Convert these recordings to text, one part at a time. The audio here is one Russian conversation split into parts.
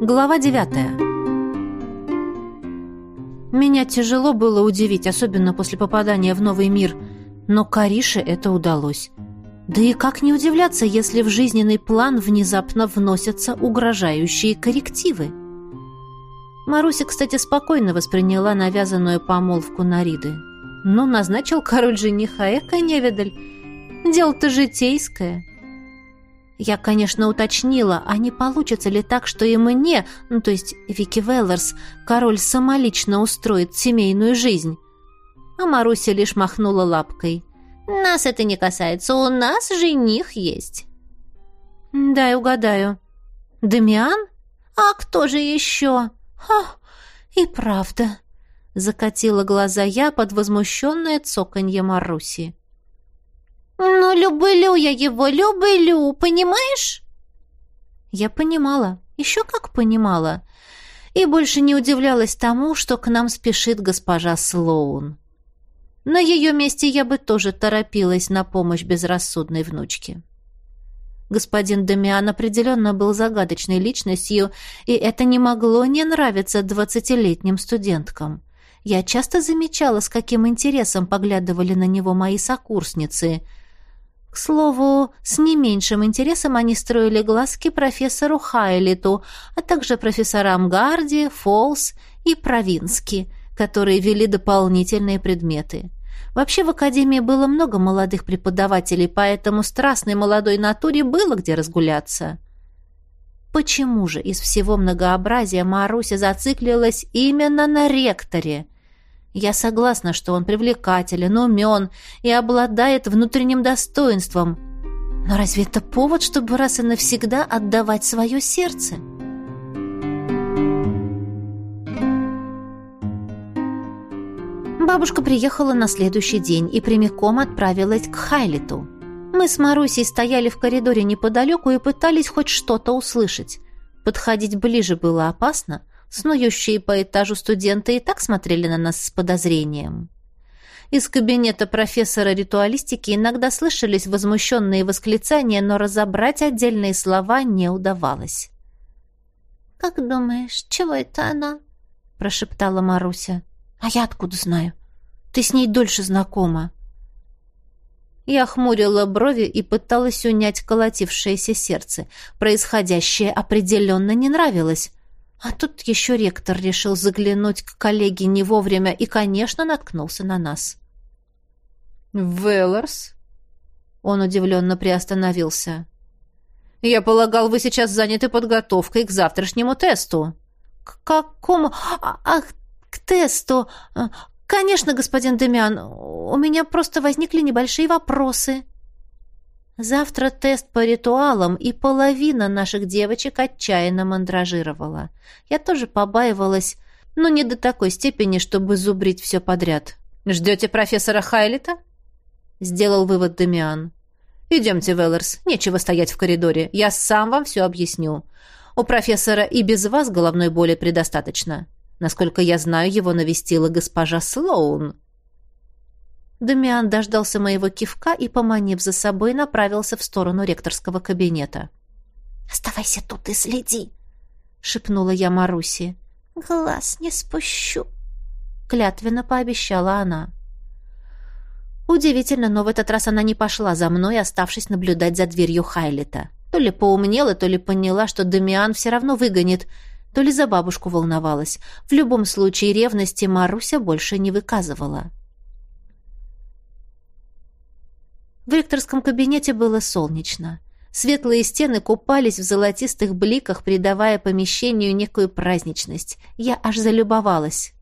Глава девятая. Меня тяжело было удивить, особенно после попадания в новый мир, но Карише это удалось. Да и как не удивляться, если в жизненный план внезапно вносятся угрожающие коррективы? Маруся, кстати, спокойно восприняла навязанную помолвку Нариды. Ну, назначил король жениха, эко невидаль. Дело-то житейское. Я, конечно, уточнила, а не получится ли так, что и мне, ну, то есть Вики Веллерс, король самолично устроит семейную жизнь? А Маруся лишь махнула лапкой. «Нас это не касается, у нас жених есть». «Дай угадаю. Дамиан? А кто же еще?» «Ха, и правда», — закатила глаза я под возмущенное цоканье Маруси. «Ну, люблю я его, люблю, понимаешь?» Я понимала, еще как понимала, и больше не удивлялась тому, что к нам спешит госпожа Слоун. На ее месте я бы тоже торопилась на помощь безрассудной внучке. Господин Дамиан определенно был загадочной личностью, и это не могло не нравиться двадцатилетним студенткам. Я часто замечала, с каким интересом поглядывали на него мои сокурсницы — к слову, с не меньшим интересом они строили глазки профессору Хайлиту, а также профессорам Гарди, Фолс и Провински, которые вели дополнительные предметы. Вообще в академии было много молодых преподавателей, поэтому страстной молодой натуре было где разгуляться. Почему же из всего многообразия Маруся зациклилась именно на ректоре – я согласна, что он привлекателен, умен и обладает внутренним достоинством. Но разве это повод, чтобы раз и навсегда отдавать свое сердце? Бабушка приехала на следующий день и прямиком отправилась к Хайлиту. Мы с Марусей стояли в коридоре неподалеку и пытались хоть что-то услышать. Подходить ближе было опасно — Снующие по этажу студенты и так смотрели на нас с подозрением. Из кабинета профессора ритуалистики иногда слышались возмущенные восклицания, но разобрать отдельные слова не удавалось. «Как думаешь, чего это она?» — прошептала Маруся. «А я откуда знаю? Ты с ней дольше знакома». Я хмурила брови и пыталась унять колотившееся сердце. Происходящее определенно не нравилось. А тут еще ректор решил заглянуть к коллеге не вовремя и, конечно, наткнулся на нас. «Велларс?» Он удивленно приостановился. «Я полагал, вы сейчас заняты подготовкой к завтрашнему тесту». «К какому? А, ах, к тесту! Конечно, господин Демян, у меня просто возникли небольшие вопросы». Завтра тест по ритуалам, и половина наших девочек отчаянно мандражировала. Я тоже побаивалась, но не до такой степени, чтобы зубрить все подряд. «Ждете профессора Хайлита?» — сделал вывод Демиан. «Идемте, Веллерс, нечего стоять в коридоре. Я сам вам все объясню. У профессора и без вас головной боли предостаточно. Насколько я знаю, его навестила госпожа Слоун». Дамиан дождался моего кивка и, поманив за собой, направился в сторону ректорского кабинета. «Оставайся тут и следи!» — шепнула я Маруси. «Глаз не спущу!» — клятвенно пообещала она. Удивительно, но в этот раз она не пошла за мной, оставшись наблюдать за дверью Хайлита. То ли поумнела, то ли поняла, что Дамиан все равно выгонит, то ли за бабушку волновалась. В любом случае ревности Маруся больше не выказывала. В ректорском кабинете было солнечно. Светлые стены купались в золотистых бликах, придавая помещению некую праздничность. Я аж залюбовалась.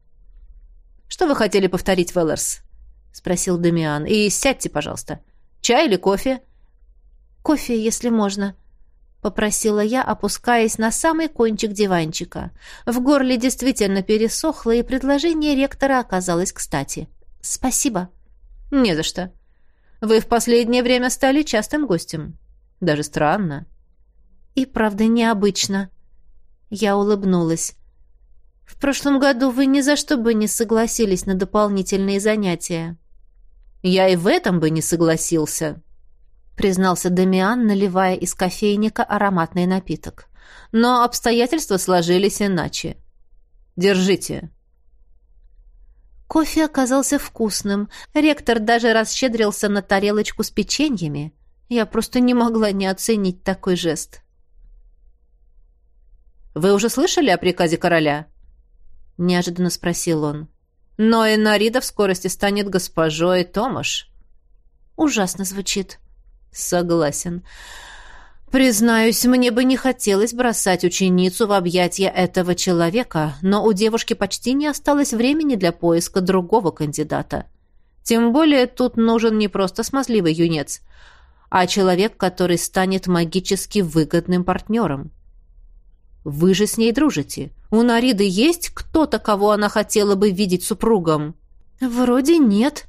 «Что вы хотели повторить, Веллерс?» — спросил Дамиан. «И сядьте, пожалуйста. Чай или кофе?» «Кофе, если можно», — попросила я, опускаясь на самый кончик диванчика. В горле действительно пересохло, и предложение ректора оказалось кстати. «Спасибо». «Не за что», вы в последнее время стали частым гостем. Даже странно. И правда необычно. Я улыбнулась. В прошлом году вы ни за что бы не согласились на дополнительные занятия. Я и в этом бы не согласился, признался Дамиан, наливая из кофейника ароматный напиток. Но обстоятельства сложились иначе. Держите». Кофе оказался вкусным. Ректор даже расщедрился на тарелочку с печеньями. Я просто не могла не оценить такой жест. «Вы уже слышали о приказе короля?» — неожиданно спросил он. «Но Энарида в скорости станет госпожой Томаш». «Ужасно звучит». «Согласен. Признаюсь, мне бы не хотелось бросать ученицу в объятия этого человека, но у девушки почти не осталось времени для поиска другого кандидата. Тем более тут нужен не просто смазливый юнец, а человек, который станет магически выгодным партнером. Вы же с ней дружите. У Нариды есть кто-то, кого она хотела бы видеть супругом? Вроде нет,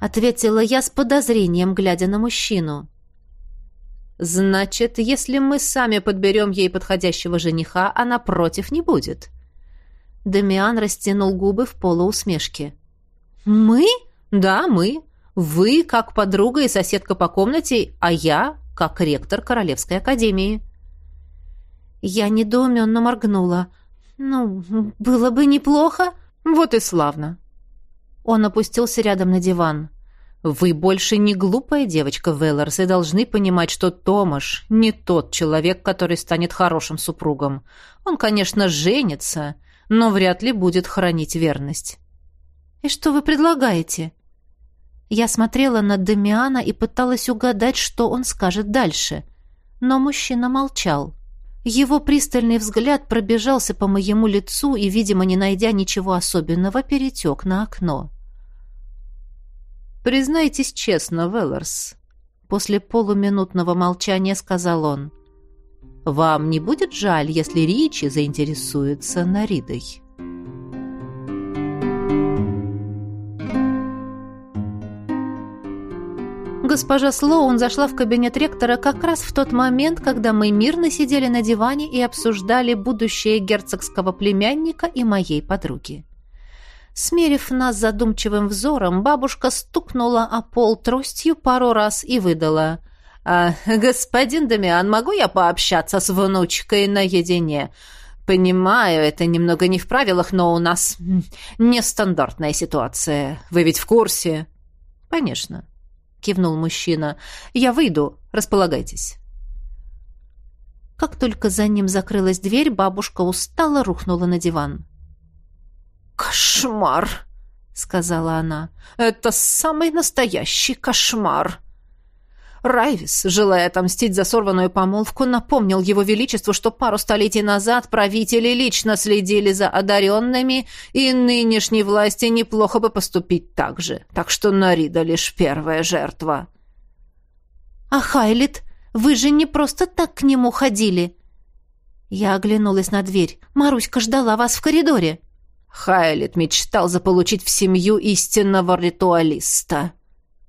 ответила я с подозрением, глядя на мужчину. Значит, если мы сами подберем ей подходящего жениха, она против не будет. Дамиан растянул губы в полуусмешке. Мы? Да, мы. Вы как подруга и соседка по комнате, а я как ректор Королевской академии. Я недоуменно моргнула. Ну, было бы неплохо. Вот и славно. Он опустился рядом на диван. Вы больше не глупая девочка, Велларс, и должны понимать, что Томаш не тот человек, который станет хорошим супругом. Он, конечно, женится, но вряд ли будет хранить верность. И что вы предлагаете? Я смотрела на Дамиана и пыталась угадать, что он скажет дальше. Но мужчина молчал. Его пристальный взгляд пробежался по моему лицу и, видимо, не найдя ничего особенного, перетек на окно. «Признайтесь честно, Велларс», — после полуминутного молчания сказал он. «Вам не будет жаль, если Ричи заинтересуется Наридой?» Госпожа Слоун зашла в кабинет ректора как раз в тот момент, когда мы мирно сидели на диване и обсуждали будущее герцогского племянника и моей подруги. Смерив нас задумчивым взором, бабушка стукнула о пол тростью пару раз и выдала. «А, «Господин Дамиан, могу я пообщаться с внучкой наедине? Понимаю, это немного не в правилах, но у нас нестандартная ситуация. Вы ведь в курсе?» «Конечно», — кивнул мужчина. «Я выйду. Располагайтесь». Как только за ним закрылась дверь, бабушка устало рухнула на диван. «Кошмар!» — сказала она. «Это самый настоящий кошмар!» Райвис, желая отомстить за сорванную помолвку, напомнил его величеству, что пару столетий назад правители лично следили за одаренными, и нынешней власти неплохо бы поступить так же. Так что Нарида лишь первая жертва. «А Хайлит, вы же не просто так к нему ходили!» Я оглянулась на дверь. «Маруська ждала вас в коридоре!» Хайлет мечтал заполучить в семью истинного ритуалиста.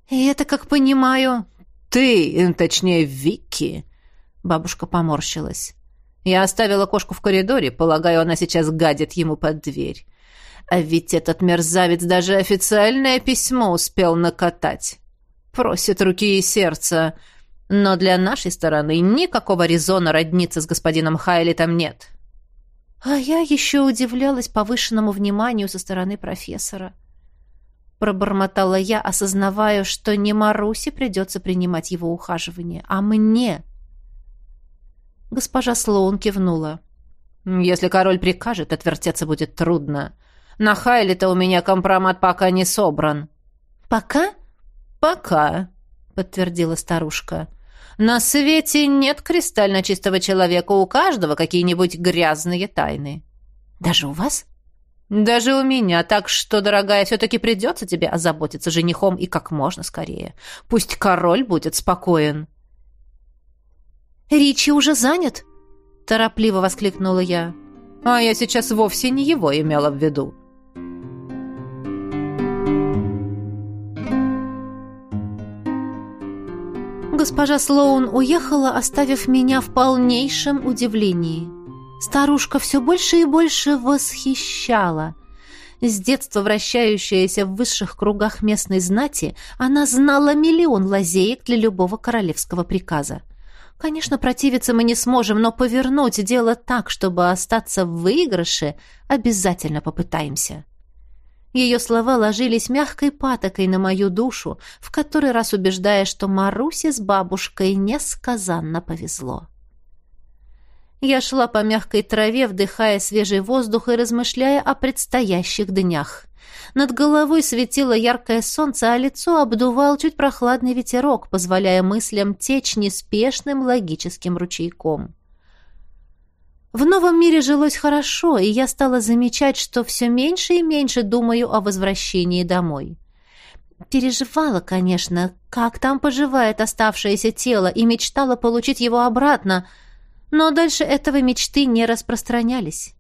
И это, как понимаю, ты, точнее, Вики. Бабушка поморщилась. Я оставила кошку в коридоре, полагаю, она сейчас гадит ему под дверь. А ведь этот мерзавец даже официальное письмо успел накатать. Просит руки и сердца. Но для нашей стороны никакого резона родниться с господином Хайлитом нет. А я еще удивлялась повышенному вниманию со стороны профессора. Пробормотала я, осознавая, что не Марусе придется принимать его ухаживание, а мне. Госпожа Слоун кивнула. «Если король прикажет, отвертеться будет трудно. На Хайле-то у меня компромат пока не собран». «Пока?» «Пока», — подтвердила старушка. На свете нет кристально чистого человека, у каждого какие-нибудь грязные тайны. Даже у вас? Даже у меня, так что, дорогая, все-таки придется тебе озаботиться женихом и как можно скорее. Пусть король будет спокоен. Ричи уже занят? Торопливо воскликнула я. А я сейчас вовсе не его имела в виду. Госпожа Слоун уехала, оставив меня в полнейшем удивлении. Старушка все больше и больше восхищала. С детства вращающаяся в высших кругах местной знати, она знала миллион лазеек для любого королевского приказа. Конечно, противиться мы не сможем, но повернуть дело так, чтобы остаться в выигрыше, обязательно попытаемся. Ее слова ложились мягкой патокой на мою душу, в который раз убеждая, что Марусе с бабушкой несказанно повезло. Я шла по мягкой траве, вдыхая свежий воздух и размышляя о предстоящих днях. Над головой светило яркое солнце, а лицо обдувал чуть прохладный ветерок, позволяя мыслям течь неспешным логическим ручейком. В новом мире жилось хорошо, и я стала замечать, что все меньше и меньше думаю о возвращении домой. Переживала, конечно, как там поживает оставшееся тело, и мечтала получить его обратно, но дальше этого мечты не распространялись.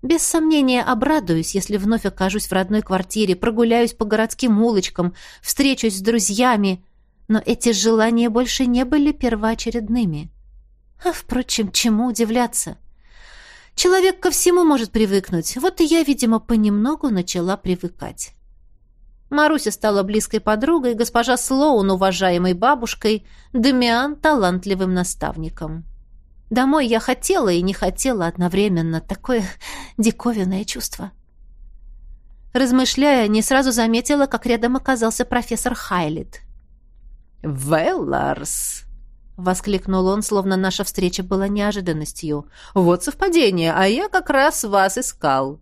Без сомнения обрадуюсь, если вновь окажусь в родной квартире, прогуляюсь по городским улочкам, встречусь с друзьями, но эти желания больше не были первоочередными. А, впрочем, чему удивляться? Человек ко всему может привыкнуть, вот и я, видимо, понемногу начала привыкать. Маруся стала близкой подругой, госпожа Слоун уважаемой бабушкой, Демиан талантливым наставником. Домой я хотела и не хотела одновременно. Такое диковинное чувство. Размышляя, не сразу заметила, как рядом оказался профессор Хайлит. «Велларс!» — воскликнул он, словно наша встреча была неожиданностью. «Вот совпадение, а я как раз вас искал».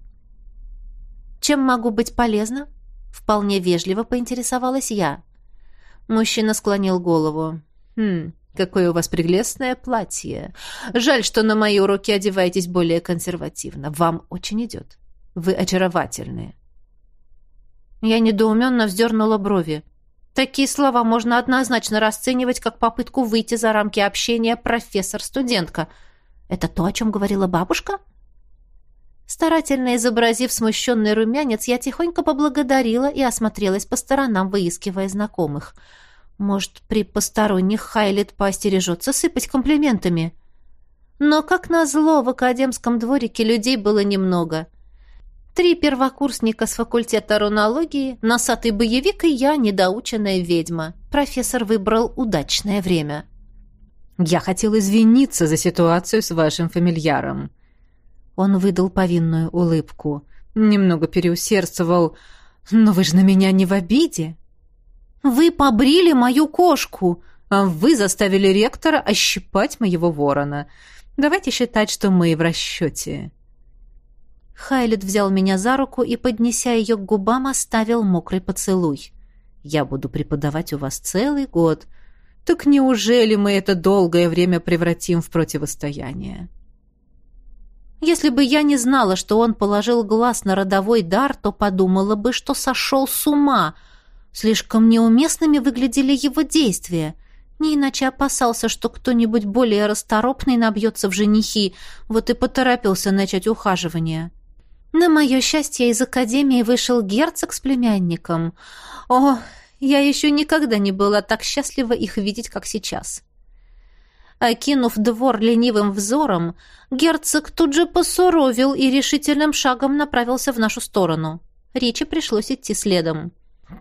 «Чем могу быть полезна?» — вполне вежливо поинтересовалась я. Мужчина склонил голову. «Хм, Какое у вас прелестное платье. Жаль, что на мои уроки одеваетесь более консервативно. Вам очень идет. Вы очаровательные. Я недоуменно вздернула брови. Такие слова можно однозначно расценивать как попытку выйти за рамки общения профессор-студентка. Это то, о чем говорила бабушка? Старательно изобразив смущенный румянец, я тихонько поблагодарила и осмотрелась по сторонам, выискивая знакомых — может, при посторонних Хайлет поостережется сыпать комплиментами. Но, как назло, в академском дворике людей было немного. Три первокурсника с факультета рунологии, носатый боевик и я, недоученная ведьма. Профессор выбрал удачное время. «Я хотел извиниться за ситуацию с вашим фамильяром». Он выдал повинную улыбку. Немного переусердствовал. «Но вы же на меня не в обиде?» Вы побрили мою кошку, а вы заставили ректора ощипать моего ворона. Давайте считать, что мы в расчете». Хайлет взял меня за руку и, поднеся ее к губам, оставил мокрый поцелуй. «Я буду преподавать у вас целый год. Так неужели мы это долгое время превратим в противостояние?» Если бы я не знала, что он положил глаз на родовой дар, то подумала бы, что сошел с ума — Слишком неуместными выглядели его действия. Не иначе опасался, что кто-нибудь более расторопный набьется в женихи, вот и поторопился начать ухаживание. На мое счастье, из академии вышел герцог с племянником. О, я еще никогда не была так счастлива их видеть, как сейчас. Окинув двор ленивым взором, герцог тут же посуровил и решительным шагом направился в нашу сторону. Ричи пришлось идти следом.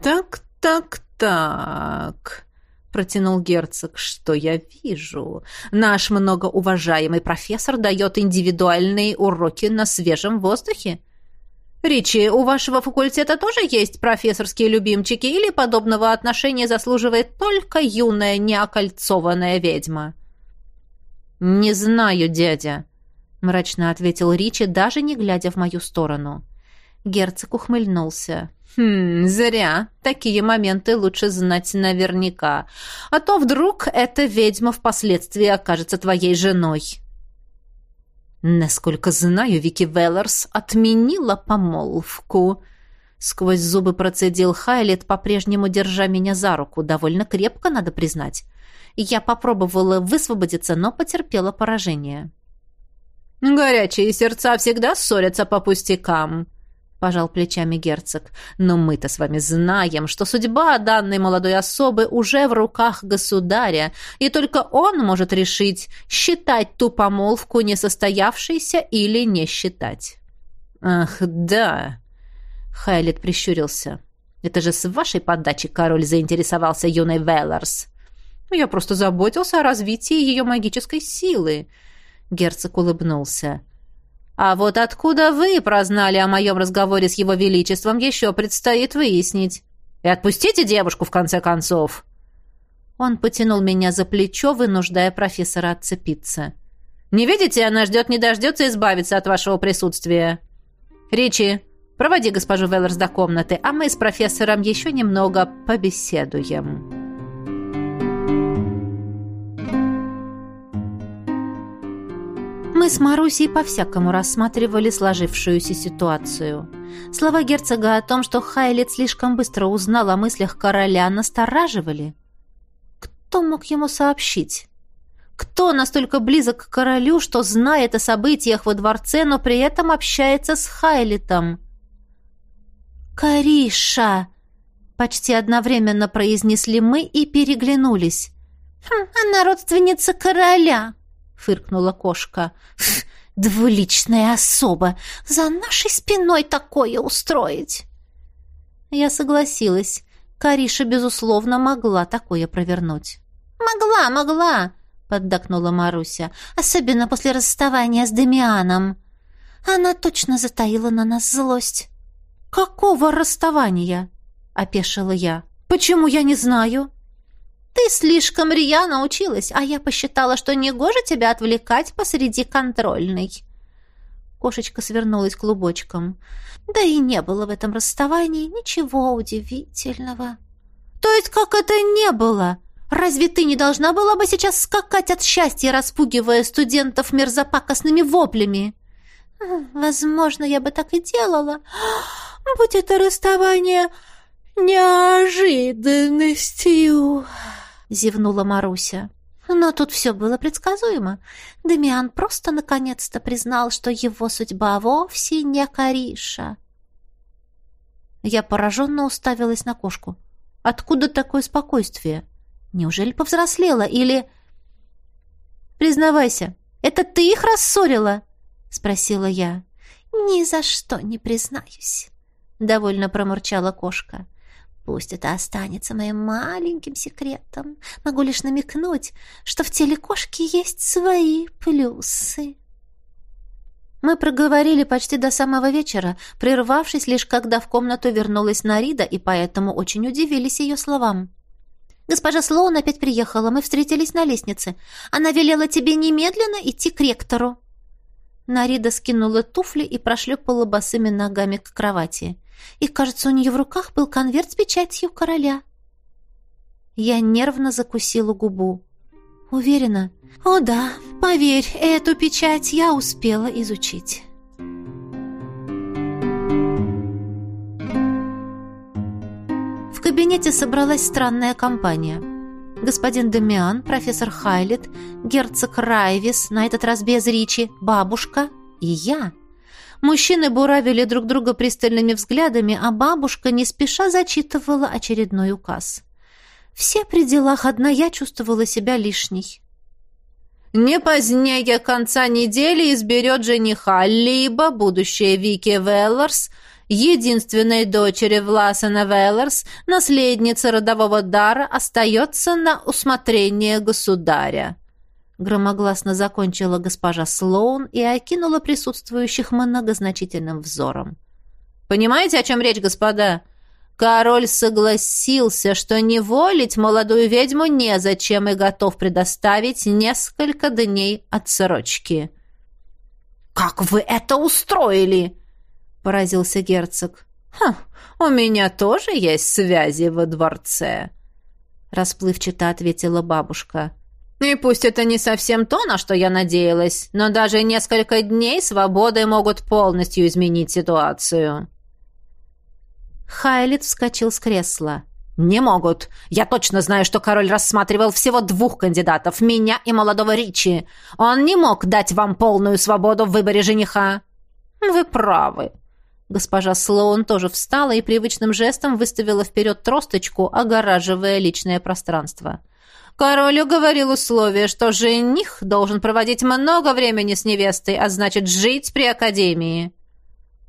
«Так, так, так», — протянул герцог, — «что я вижу? Наш многоуважаемый профессор дает индивидуальные уроки на свежем воздухе?» «Ричи, у вашего факультета тоже есть профессорские любимчики или подобного отношения заслуживает только юная неокольцованная ведьма?» «Не знаю, дядя», — мрачно ответил Ричи, даже не глядя в мою сторону. Герцог ухмыльнулся. «Хм, зря. Такие моменты лучше знать наверняка. А то вдруг эта ведьма впоследствии окажется твоей женой». «Насколько знаю, Вики Веллерс отменила помолвку», — сквозь зубы процедил Хайлет, по-прежнему держа меня за руку, довольно крепко, надо признать. Я попробовала высвободиться, но потерпела поражение. «Горячие сердца всегда ссорятся по пустякам», пожал плечами герцог. Но мы-то с вами знаем, что судьба данной молодой особы уже в руках государя, и только он может решить, считать ту помолвку несостоявшейся или не считать. Ах, да. Хайлет прищурился. Это же с вашей подачи король заинтересовался юной Велларс. Я просто заботился о развитии ее магической силы. Герцог улыбнулся. А вот откуда вы прознали о моем разговоре с его величеством, еще предстоит выяснить. И отпустите девушку, в конце концов!» Он потянул меня за плечо, вынуждая профессора отцепиться. «Не видите, она ждет не дождется избавиться от вашего присутствия. Ричи, проводи госпожу Веллерс до комнаты, а мы с профессором еще немного побеседуем». Мы с Марусей по-всякому рассматривали сложившуюся ситуацию. Слова герцога о том, что Хайлет слишком быстро узнал о мыслях короля, настораживали. Кто мог ему сообщить? Кто настолько близок к королю, что знает о событиях во дворце, но при этом общается с Хайлетом? «Кариша!» — почти одновременно произнесли мы и переглянулись. «Хм, «Она родственница короля!» Фыркнула кошка. «Двуличная особа! За нашей спиной такое устроить!» Я согласилась. Кариша, безусловно, могла такое провернуть. «Могла, могла!» — поддакнула Маруся. «Особенно после расставания с Демианом. Она точно затаила на нас злость». «Какого расставания?» — опешила я. «Почему я не знаю?» Ты слишком рьяно училась, а я посчитала, что негоже тебя отвлекать посреди контрольной». Кошечка свернулась клубочком. «Да и не было в этом расставании ничего удивительного». «То есть как это не было? Разве ты не должна была бы сейчас скакать от счастья, распугивая студентов мерзопакостными воплями?» «Возможно, я бы так и делала. Будь это расставание неожиданностью!» Зевнула Маруся. Но тут все было предсказуемо. Демиан просто наконец-то признал, что его судьба вовсе не Кариша. Я пораженно уставилась на кошку. Откуда такое спокойствие? Неужели повзрослела или... «Признавайся, это ты их рассорила?» — спросила я. «Ни за что не признаюсь», — довольно промурчала кошка. Пусть это останется моим маленьким секретом. Могу лишь намекнуть, что в теле кошки есть свои плюсы. Мы проговорили почти до самого вечера, прервавшись лишь когда в комнату вернулась Нарида, и поэтому очень удивились ее словам. «Госпожа Слоун опять приехала, мы встретились на лестнице. Она велела тебе немедленно идти к ректору». Нарида скинула туфли и прошлепала босыми ногами к кровати. И, кажется, у нее в руках был конверт с печатью короля. Я нервно закусила губу. Уверена. О да, поверь, эту печать я успела изучить. В кабинете собралась странная компания. Господин Демиан, профессор Хайлет, герцог Райвис, на этот раз без Ричи, бабушка и я — Мужчины буравили друг друга пристальными взглядами, а бабушка не спеша зачитывала очередной указ. Все при делах одна я чувствовала себя лишней. «Не позднее конца недели изберет жениха либо будущая Вики Велларс, единственной дочери Власена Велларс, наследница родового дара, остается на усмотрение государя» громогласно закончила госпожа Слоун и окинула присутствующих многозначительным взором. «Понимаете, о чем речь, господа? Король согласился, что неволить молодую ведьму незачем и готов предоставить несколько дней отсрочки». «Как вы это устроили?» — поразился герцог. «Хм, у меня тоже есть связи во дворце», — расплывчато ответила бабушка. И пусть это не совсем то, на что я надеялась, но даже несколько дней свободы могут полностью изменить ситуацию. Хайлит вскочил с кресла. «Не могут. Я точно знаю, что король рассматривал всего двух кандидатов, меня и молодого Ричи. Он не мог дать вам полную свободу в выборе жениха». «Вы правы». Госпожа Слоун тоже встала и привычным жестом выставила вперед тросточку, огораживая личное пространство. Король уговорил условие, что жених должен проводить много времени с невестой, а значит, жить при академии.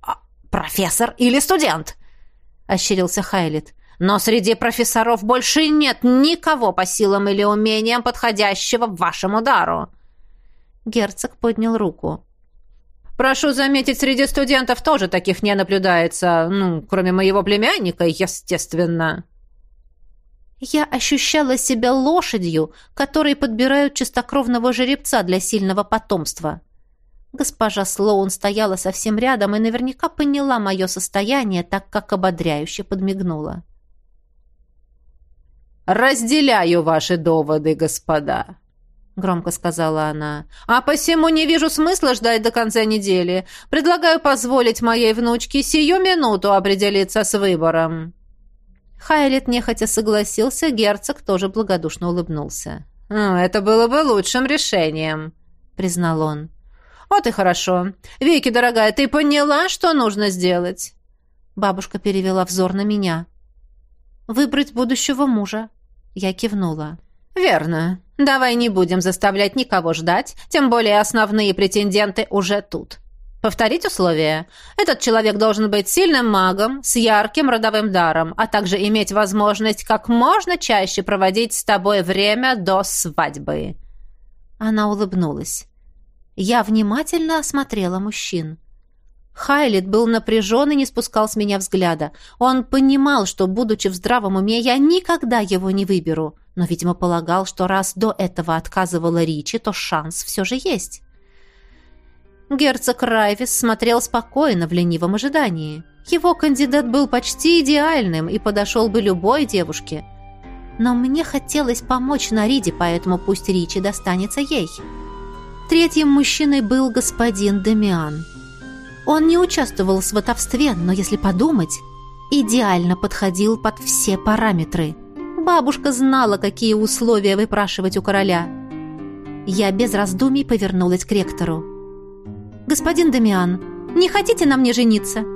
«А, «Профессор или студент?» — ощерился Хайлет. Но среди профессоров больше нет никого по силам или умениям, подходящего вашему дару». Герцог поднял руку. «Прошу заметить, среди студентов тоже таких не наблюдается, ну, кроме моего племянника, естественно». Я ощущала себя лошадью, которой подбирают чистокровного жеребца для сильного потомства. Госпожа Слоун стояла совсем рядом и наверняка поняла мое состояние, так как ободряюще подмигнула. «Разделяю ваши доводы, господа», — громко сказала она. «А посему не вижу смысла ждать до конца недели. Предлагаю позволить моей внучке сию минуту определиться с выбором». Хайлет нехотя согласился, герцог тоже благодушно улыбнулся. «Это было бы лучшим решением», — признал он. «Вот и хорошо. Вики, дорогая, ты поняла, что нужно сделать?» Бабушка перевела взор на меня. «Выбрать будущего мужа». Я кивнула. «Верно. Давай не будем заставлять никого ждать, тем более основные претенденты уже тут. Повторить условия. Этот человек должен быть сильным магом, с ярким родовым даром, а также иметь возможность как можно чаще проводить с тобой время до свадьбы». Она улыбнулась. Я внимательно осмотрела мужчин. Хайлит был напряжен и не спускал с меня взгляда. Он понимал, что, будучи в здравом уме, я никогда его не выберу, но, видимо, полагал, что раз до этого отказывала Ричи, то шанс все же есть. Герцог Райвис смотрел спокойно в ленивом ожидании. Его кандидат был почти идеальным и подошел бы любой девушке. Но мне хотелось помочь Нариде, поэтому пусть Ричи достанется ей. Третьим мужчиной был господин Демиан. Он не участвовал в сватовстве, но, если подумать, идеально подходил под все параметры. Бабушка знала, какие условия выпрашивать у короля. Я без раздумий повернулась к ректору. «Господин Дамиан, не хотите на мне жениться?»